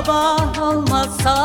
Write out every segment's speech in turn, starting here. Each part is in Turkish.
sabah olmasa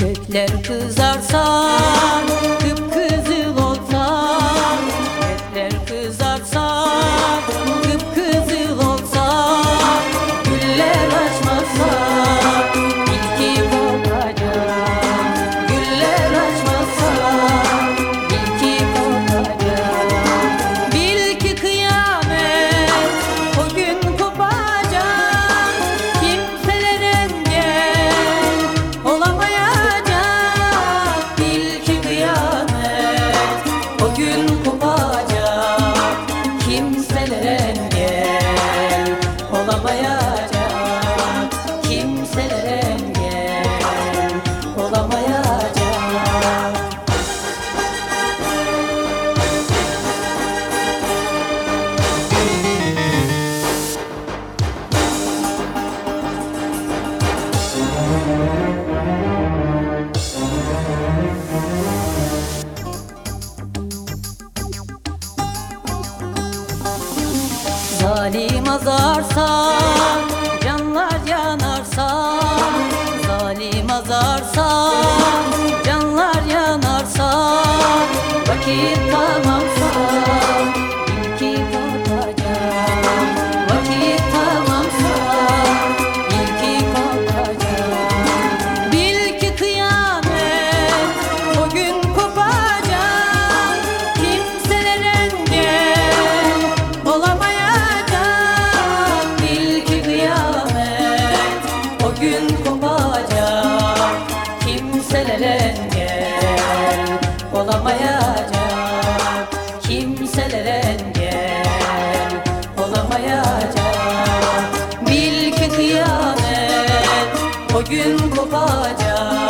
Çiçekler kızarsa kıpkı Zalim azarsa canlar yanarsa Zalim azarsa canlar yanarsa Vakit tamam o gün kopacak.